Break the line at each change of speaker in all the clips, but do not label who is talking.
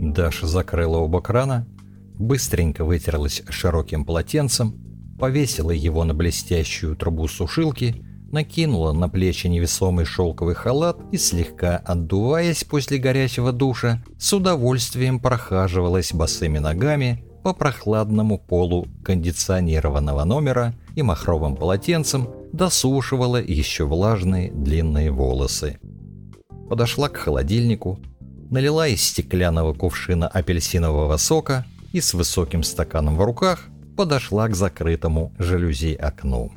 Даша закрыла оба крана, быстренько вытерлась широким полотенцем, повесила его на блестящую трубу сушилки, накинула на плечи невесомый шелковый халат и, слегка отдуваясь после горячего душа, с удовольствием прохаживалась босыми ногами по прохладному полу кондиционированного номера и махровым полотенцем досушивала еще влажные длинные волосы. Подошла к холодильнику, налила из стеклянного кувшина апельсинового сока и с высоким стаканом в руках подошла к закрытому жалюзи окну.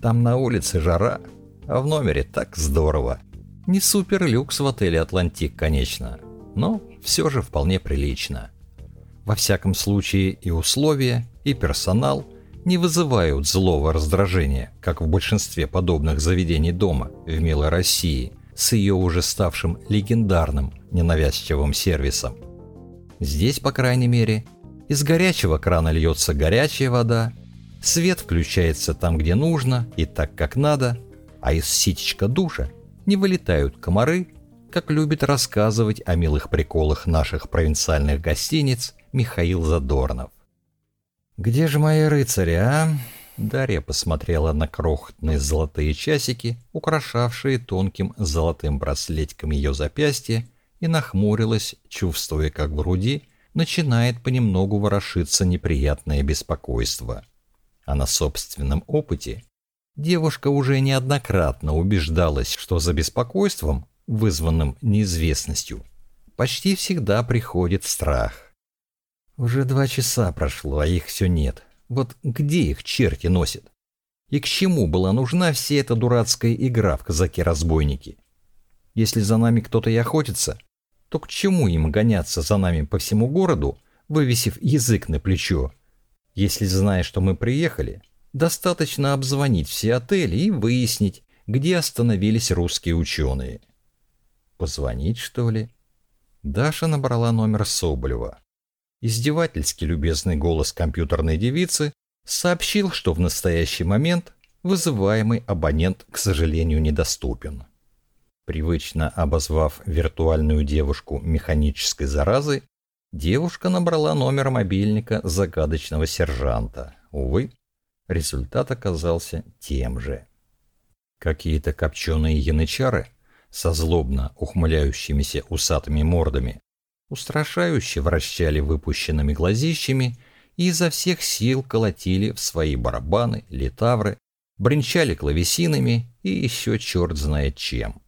Там на улице жара, а в номере так здорово. Не супер-люкс в отеле «Атлантик», конечно, но все же вполне прилично. Во всяком случае и условия, и персонал не вызывают злого раздражения, как в большинстве подобных заведений дома в милой России с ее уже ставшим легендарным ненавязчивым сервисом. Здесь, по крайней мере, из горячего крана льется горячая вода, свет включается там, где нужно и так, как надо, а из ситечка душа не вылетают комары, как любит рассказывать о милых приколах наших провинциальных гостиниц Михаил Задорнов. «Где же мои рыцари, а?» Дарья посмотрела на крохотные золотые часики, украшавшие тонким золотым браслетиком ее запястье, и нахмурилась, чувствуя, как в груди начинает понемногу ворошиться неприятное беспокойство. А на собственном опыте девушка уже неоднократно убеждалась, что за беспокойством, вызванным неизвестностью, почти всегда приходит страх. Уже два часа прошло, а их все нет. Вот где их черти носят? И к чему была нужна вся эта дурацкая игра в казаки-разбойники? Если за нами кто-то и охотится, то к чему им гоняться за нами по всему городу, вывесив язык на плечо? Если зная, что мы приехали, достаточно обзвонить все отели и выяснить, где остановились русские ученые. Позвонить, что ли? Даша набрала номер Соболева. Издевательски любезный голос компьютерной девицы сообщил, что в настоящий момент вызываемый абонент, к сожалению, недоступен. Привычно обозвав виртуальную девушку механической заразой, девушка набрала номер мобильника загадочного сержанта. Увы, результат оказался тем же. Какие-то копченые янычары со злобно ухмыляющимися усатыми мордами устрашающе вращали выпущенными глазищами и изо всех сил колотили в свои барабаны, литавры, бренчали клавесинами и еще черт знает чем.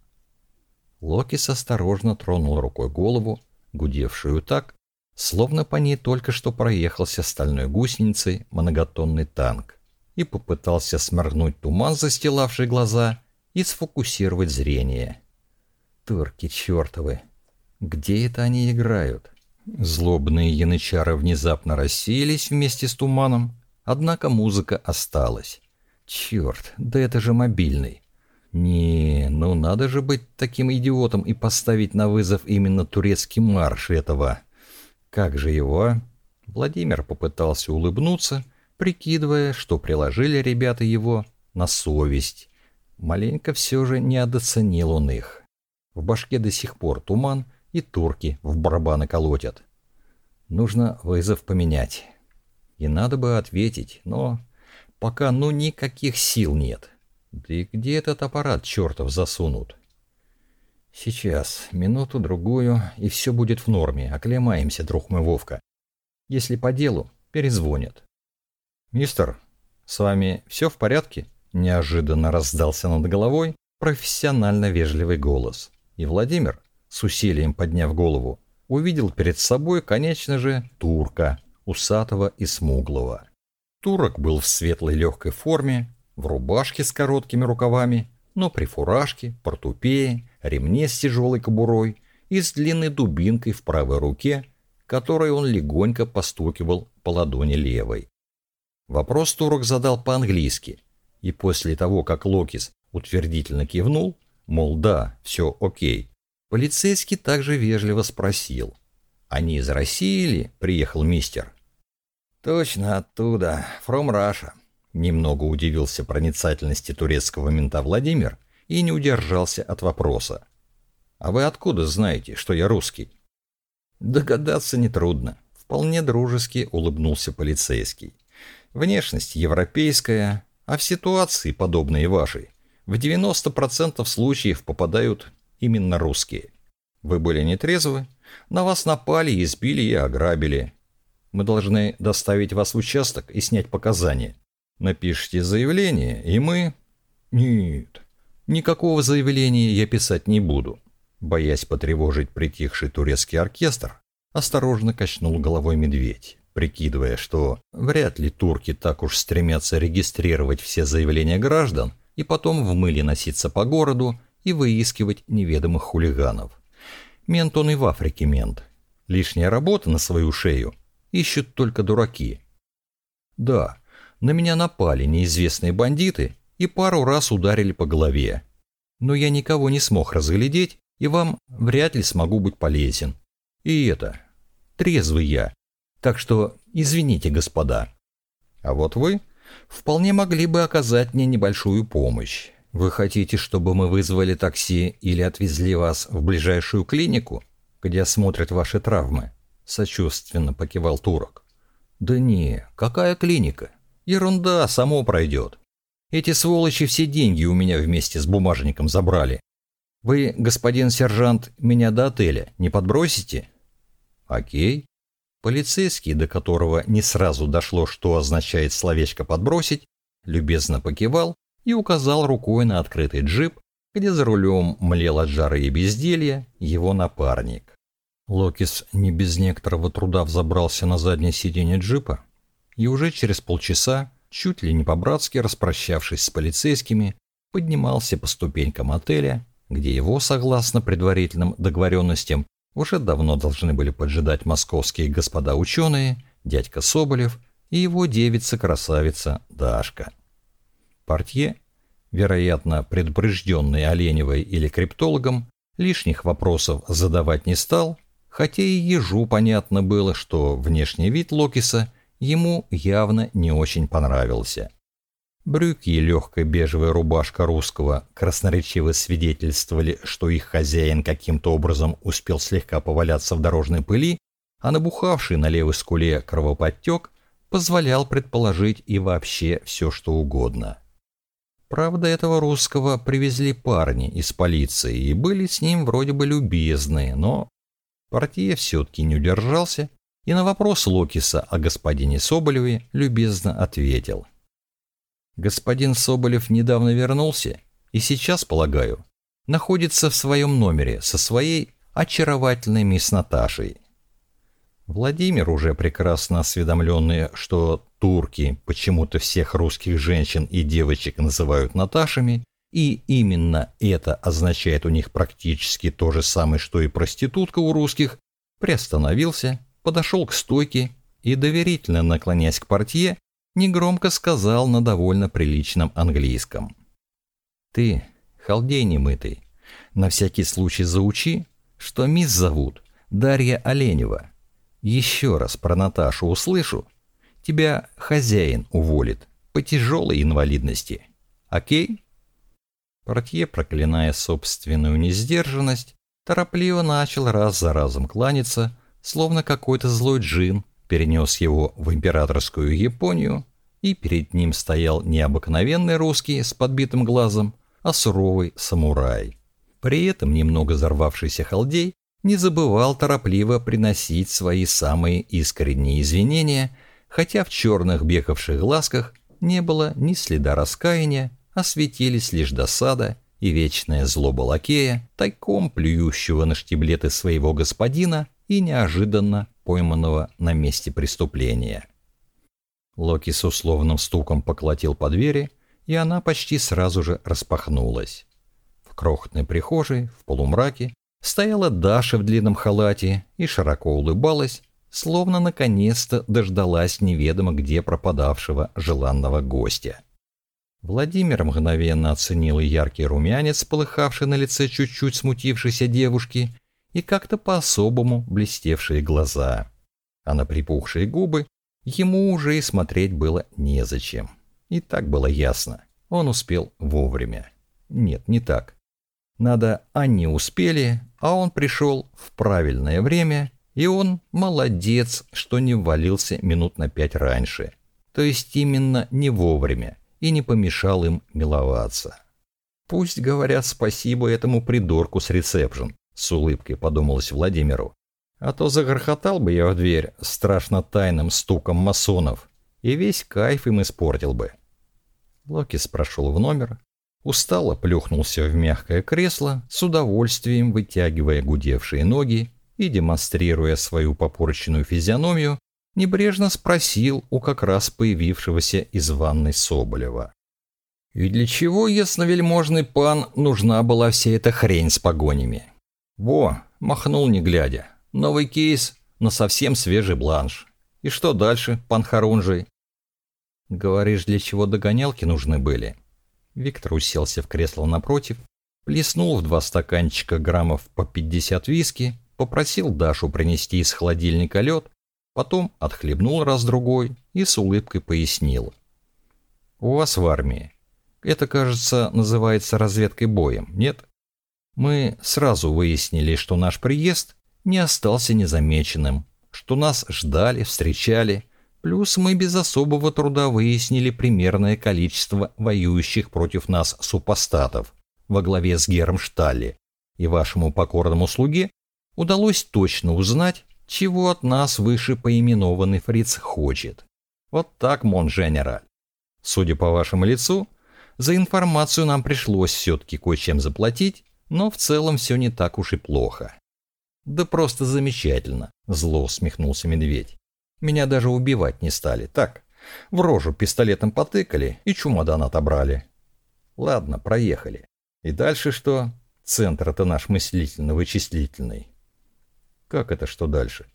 Локис осторожно тронул рукой голову, гудевшую так, словно по ней только что проехался стальной гусеницей многотонный танк, и попытался сморгнуть туман, застилавший глаза, и сфокусировать зрение. Турки чертовы, где это они играют? Злобные янычары внезапно рассеялись вместе с туманом, однако музыка осталась. Черт, да это же мобильный. Не, ну надо же быть таким идиотом и поставить на вызов именно турецкий марш этого. Как же его, а? Владимир попытался улыбнуться, прикидывая, что приложили ребята его на совесть. Маленько все же не недооценил он их. В башке до сих пор туман — и турки в барабаны колотят. Нужно вызов поменять. И надо бы ответить, но пока ну никаких сил нет. Да и где этот аппарат чертов засунут? Сейчас, минуту-другую, и все будет в норме, оклемаемся, друг мой Вовка. Если по делу, перезвонят. «Мистер, с вами все в порядке?» Неожиданно раздался над головой профессионально вежливый голос. И Владимир, с усилием подняв голову, увидел перед собой, конечно же, турка, усатого и смуглого. Турок был в светлой легкой форме, в рубашке с короткими рукавами, но при фуражке, портупее, ремне с тяжелой кобурой и с длинной дубинкой в правой руке, которой он легонько постукивал по ладони левой. Вопрос турок задал по-английски, и после того, как Локис утвердительно кивнул, мол, да, все окей, Полицейский также вежливо спросил. «А не из России ли приехал мистер?» «Точно оттуда, from Russia», — немного удивился проницательности турецкого мента Владимир и не удержался от вопроса. «А вы откуда знаете, что я русский?» Догадаться нетрудно. Вполне дружески улыбнулся полицейский. Внешность европейская, а в ситуации, подобные вашей, в 90% случаев попадают именно русские. Вы были нетрезвы, на вас напали, избили и ограбили. Мы должны доставить вас в участок и снять показания. Напишите заявление, и мы... Нет, никакого заявления я писать не буду. Боясь потревожить притихший турецкий оркестр, осторожно качнул головой медведь, прикидывая, что вряд ли турки так уж стремятся регистрировать все заявления граждан и потом в мыле носиться по городу и выискивать неведомых хулиганов. Мент он и в Африке мент. Лишняя работа на свою шею ищут только дураки. Да, на меня напали неизвестные бандиты и пару раз ударили по голове. Но я никого не смог разглядеть, и вам вряд ли смогу быть полезен. И это, трезвый я. Так что извините, господа. А вот вы вполне могли бы оказать мне небольшую помощь. Вы хотите, чтобы мы вызвали такси или отвезли вас в ближайшую клинику, где осмотрят ваши травмы? Сочувственно покивал турок. Да не, какая клиника? Ерунда, само пройдет. Эти сволочи все деньги у меня вместе с бумажником забрали. Вы, господин сержант, меня до отеля не подбросите? Окей. Полицейский, до которого не сразу дошло, что означает словечко «подбросить», любезно покивал и указал рукой на открытый джип, где за рулем млел от жара и безделья его напарник. Локис не без некоторого труда взобрался на заднее сиденье джипа и уже через полчаса, чуть ли не по-братски распрощавшись с полицейскими, поднимался по ступенькам отеля, где его, согласно предварительным договоренностям, уже давно должны были поджидать московские господа ученые, дядька Соболев и его девица-красавица Дашка. Портье, вероятно, предупрежденный Оленевой или криптологом, лишних вопросов задавать не стал, хотя и ежу понятно было, что внешний вид Локиса – ему явно не очень понравился. Брюки и легкая бежевая рубашка русского красноречиво свидетельствовали, что их хозяин каким-то образом успел слегка поваляться в дорожной пыли, а набухавший на левой скуле кровоподтек позволял предположить и вообще все, что угодно. Правда, этого русского привезли парни из полиции и были с ним вроде бы любезные, но партия все-таки не удержался и на вопрос Локиса о господине Соболеве любезно ответил. «Господин Соболев недавно вернулся и сейчас, полагаю, находится в своем номере со своей очаровательной мисс Наташей». Владимир, уже прекрасно осведомленный, что турки почему-то всех русских женщин и девочек называют Наташами, и именно это означает у них практически то же самое, что и проститутка у русских, приостановился подошел к стойке и, доверительно наклонясь к портье, негромко сказал на довольно приличном английском. «Ты, халдей немытый, на всякий случай заучи, что мисс зовут Дарья Оленева. Еще раз про Наташу услышу, тебя хозяин уволит по тяжелой инвалидности. Окей?» Портье, проклиная собственную несдержанность, торопливо начал раз за разом кланяться, словно какой-то злой джин перенес его в императорскую Японию, и перед ним стоял не обыкновенный русский с подбитым глазом, а суровый самурай. При этом немного взорвавшийся халдей не забывал торопливо приносить свои самые искренние извинения, хотя в черных бегавших глазках не было ни следа раскаяния, а светились лишь досада и вечная злоба лакея, тайком плюющего на штиблеты своего господина и неожиданно пойманного на месте преступления. Локи с условным стуком поколотил по двери, и она почти сразу же распахнулась. В крохотной прихожей, в полумраке, стояла Даша в длинном халате и широко улыбалась, словно наконец-то дождалась неведомо где пропадавшего желанного гостя. Владимир мгновенно оценил яркий румянец, полыхавший на лице чуть-чуть смутившейся девушки, и как-то по-особому блестевшие глаза. А на припухшие губы ему уже и смотреть было незачем. И так было ясно. Он успел вовремя. Нет, не так. Надо, они успели, а он пришел в правильное время И он молодец, что не ввалился минут на пять раньше. То есть именно не вовремя и не помешал им миловаться. Пусть говорят спасибо этому придурку с ресепшн, с улыбкой подумалось Владимиру. А то загрохотал бы я в дверь страшно тайным стуком масонов, и весь кайф им испортил бы. Локис прошел в номер, устало плюхнулся в мягкое кресло, с удовольствием вытягивая гудевшие ноги и, демонстрируя свою попорченную физиономию, небрежно спросил у как раз появившегося из ванной Соболева. «И для чего, ясновельможный пан, нужна была вся эта хрень с погонями?» «Во!» — махнул не глядя. «Новый кейс на совсем свежий бланш. И что дальше, пан Харунжий?» «Говоришь, для чего догонялки нужны были?» Виктор уселся в кресло напротив, плеснул в два стаканчика граммов по 50 виски попросил Дашу принести из холодильника лед, потом отхлебнул раз-другой и с улыбкой пояснил. «У вас в армии. Это, кажется, называется разведкой боем, нет? Мы сразу выяснили, что наш приезд не остался незамеченным, что нас ждали, встречали, плюс мы без особого труда выяснили примерное количество воюющих против нас супостатов во главе с Гером Шталли, и вашему покорному слуге удалось точно узнать, чего от нас выше поименованный фриц хочет. Вот так, мон генераль. Судя по вашему лицу, за информацию нам пришлось все-таки кое-чем заплатить, но в целом все не так уж и плохо. Да просто замечательно, зло усмехнулся медведь. Меня даже убивать не стали, так, в рожу пистолетом потыкали и чемодан отобрали. Ладно, проехали. И дальше что? Центр-то наш мыслительно-вычислительный. Как это что дальше?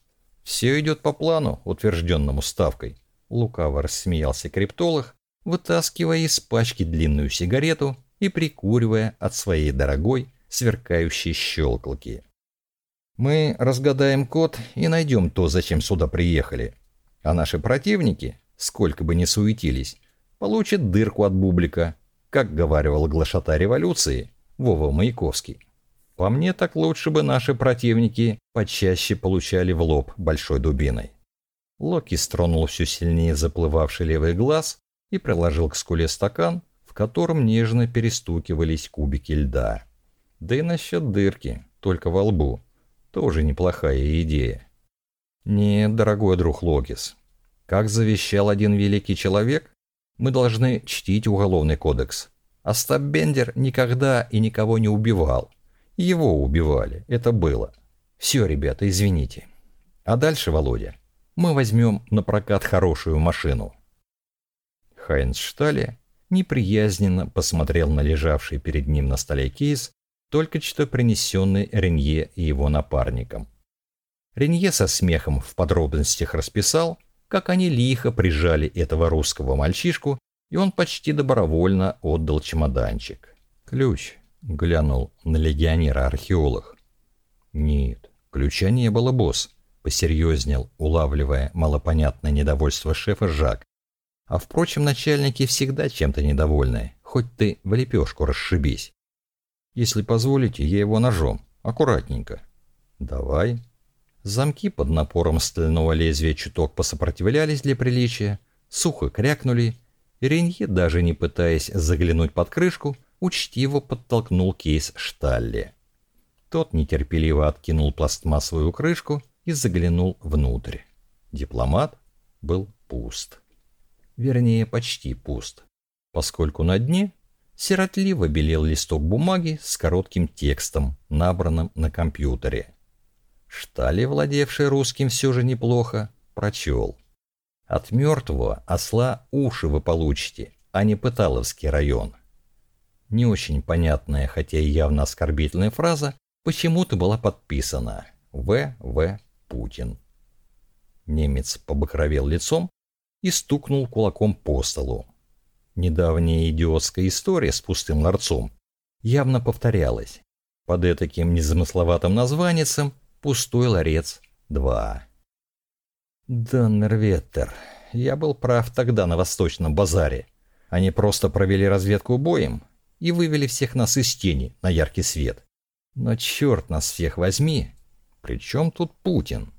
Все идет по плану, утвержденному ставкой. Лукаво рассмеялся криптолог, вытаскивая из пачки длинную сигарету и прикуривая от своей дорогой, сверкающей щелкалки. Мы разгадаем код и найдем то, зачем сюда приехали. А наши противники, сколько бы ни суетились, получат дырку от бублика, как говаривал глашата революции Вова Маяковский. По мне, так лучше бы наши противники почаще получали в лоб большой дубиной. Локи стронул все сильнее заплывавший левый глаз и приложил к скуле стакан, в котором нежно перестукивались кубики льда. Да и насчет дырки, только во лбу, тоже неплохая идея. Нет, дорогой друг Локис, как завещал один великий человек, мы должны чтить уголовный кодекс. Остап Бендер никогда и никого не убивал, его убивали, это было. Все, ребята, извините. А дальше, Володя, мы возьмем на прокат хорошую машину. Хайнц Штале неприязненно посмотрел на лежавший перед ним на столе кейс, только что принесенный Ренье и его напарником. Ренье со смехом в подробностях расписал, как они лихо прижали этого русского мальчишку, и он почти добровольно отдал чемоданчик. Ключ, Глянул на легионера археолог. Нет, ключа не было, босс. Посерьезнел, улавливая малопонятное недовольство шефа Жак. А впрочем, начальники всегда чем-то недовольны, хоть ты в лепешку расшибись. Если позволите, я его ножом, аккуратненько. Давай. Замки под напором стального лезвия чуток посопротивлялись для приличия, сухо крякнули, и Ренье, даже не пытаясь заглянуть под крышку, учтиво подтолкнул кейс Шталли. Тот нетерпеливо откинул пластмассовую крышку и заглянул внутрь. Дипломат был пуст. Вернее, почти пуст, поскольку на дне сиротливо белел листок бумаги с коротким текстом, набранным на компьютере. Штали, владевший русским все же неплохо, прочел. От мертвого осла уши вы получите, а не Пыталовский район. Не очень понятная, хотя и явно оскорбительная фраза, почему-то была подписана «В. В. Путин». Немец побагровел лицом и стукнул кулаком по столу. Недавняя идиотская история с пустым ларцом явно повторялась. Под этаким незамысловатым названием «Пустой ларец 2». Доннерветтер, я был прав тогда на Восточном базаре. Они просто провели разведку боем, и вывели всех нас из тени на яркий свет. Но черт нас всех возьми, при чем тут Путин?